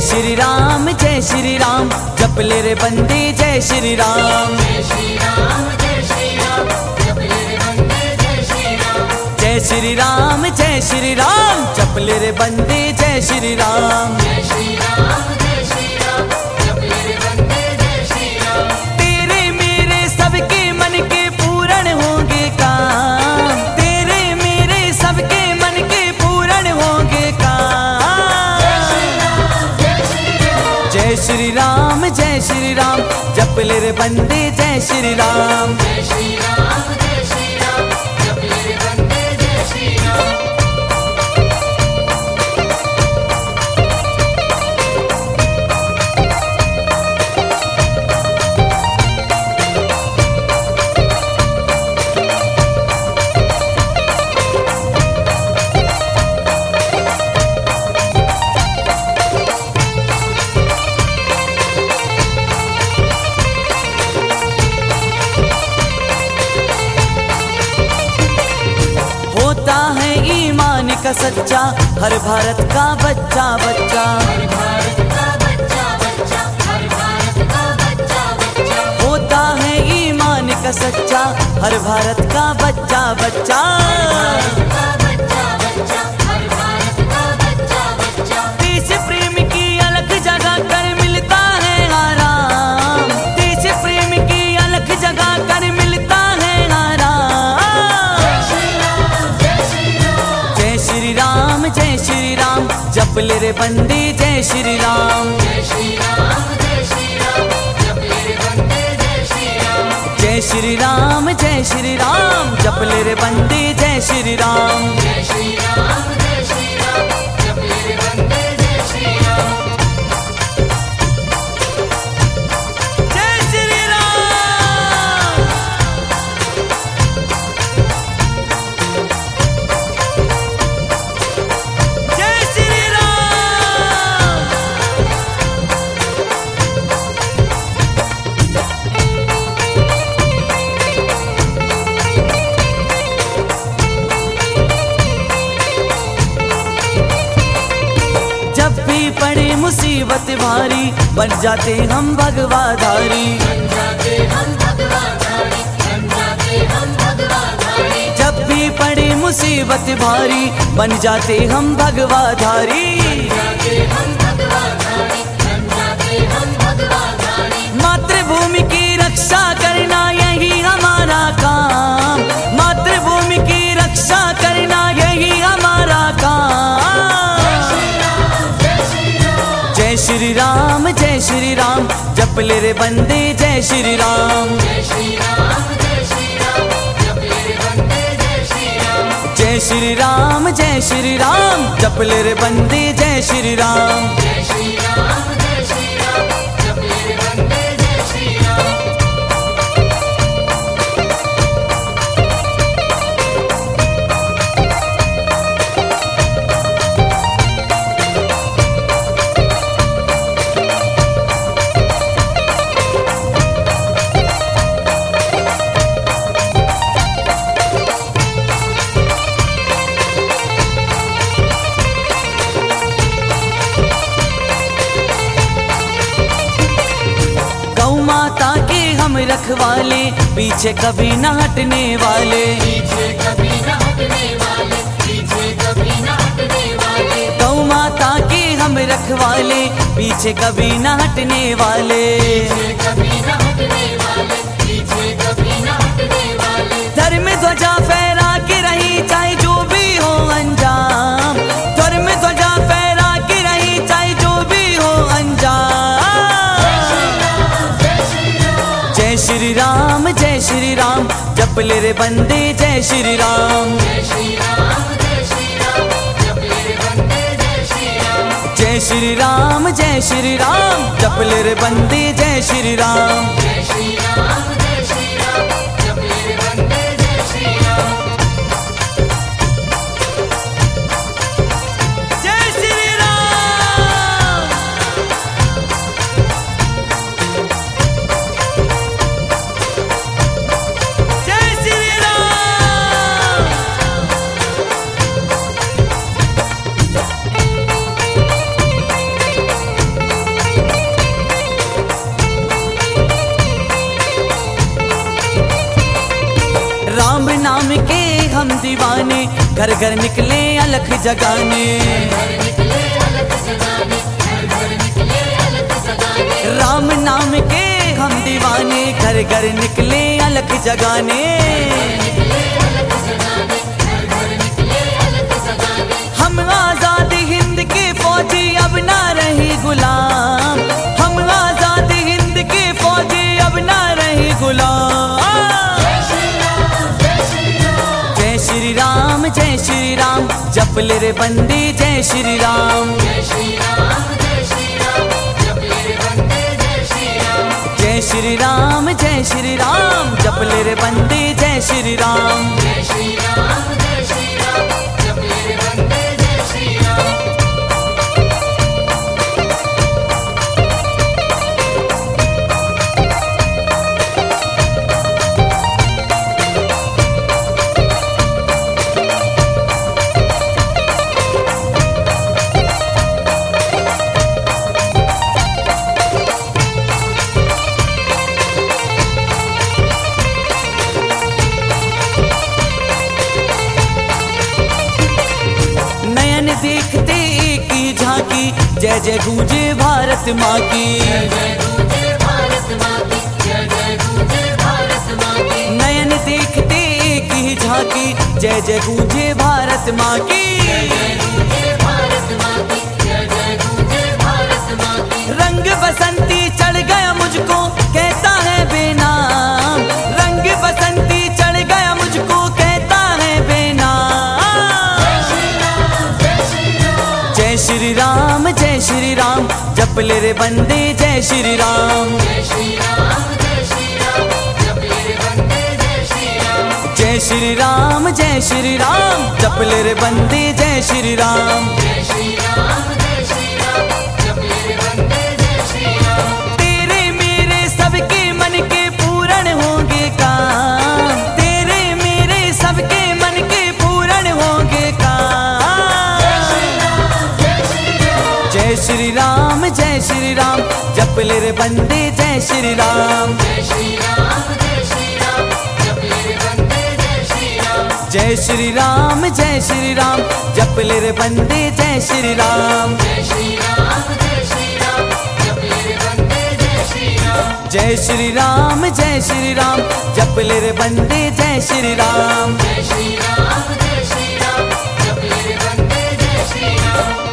श्री राम जय श्री राम, जय श्री राम। जय श्री राम जय श्री राम जप ले रे बंदी, जय श्री राम। जय श्री राम, जय श्री राम। जप रे बंदी, जय श्री राम। श्री राम जप ले रे बंदे जय श्री राम जय श्री राम का सच्चा, हर भारत का बच्चा बच्चा। होता है ईमान का सच्चा, हर भारत का बच्चा बच्चा। जप ले रे बंदे जय श्री राम। जय श्री राम, जय श्री राम जप रे बंदे जय श्री राम। भी पड़े मुसीबत भारी, बन जाते हम भगवाधारी। जब भी पड़े मुसीबत भारी, बन जाते हम भगवाधारी। श्री राम जप ले रे बंदे, जय श्री राम जय श्री राम जय श्री राम जप ले रे बंदे, जय श्री राम रखवाले पीछे कभी न हटने वाले। पीछे कभी न हटने वाले पीछे कभी न हटने वाले। गौ माता के हम रखवाले पीछे कभी न हटने वाले। पीछे कभी न हटने वाले पीछे कभी न हटने वाले। धर्म ध्वजा फहरा जप ले रे बंदे, जय श्री राम। जय श्री राम, जय श्री राम। जप ले रे बंदे, जय श्री राम। हम दीवाने, घर घर निकले अलख जगाने। राम नाम के हम दीवाने, घर घर निकले अलख जगाने। हम आज़ाद हिंद के फौजी, अब ना रही गुलाम। जप ले रे बंदे जय श्री राम जय श्री राम जय श्री राम जपले रे बंदे जय श्री राम जय श्री राम जय श्री राम जप ले रे बंदे जय श्री राम जय जय गूंजे भारत माँ की। नयन देखते एक ही झांकी। जय जय गूंजे भारत माँ की। रंग बसंती चढ़ गया मुझको, कहता है बेनाम। जप ले रे बंदे जय श्री राम। जय श्री राम, जय श्री राम जब मेरे बंदे जय श्री राम जय श्री राम जय श्री राम जप ले रे बंदे जय श्री राम। जय श्री राम जय श्री राम जप ले रे बंदे, जय श्री राम जय श्री राम जय श्री राम जब मेरे बंदे, जय श्री राम जय श्री राम जय श्री राम जप ले रे बंदे, जय श्री राम जय श्री राम जय श्री राम जप ले रे बंदे, जय श्री राम जय श्री राम जय श्री राम जब मेरे बंदे जय श्री राम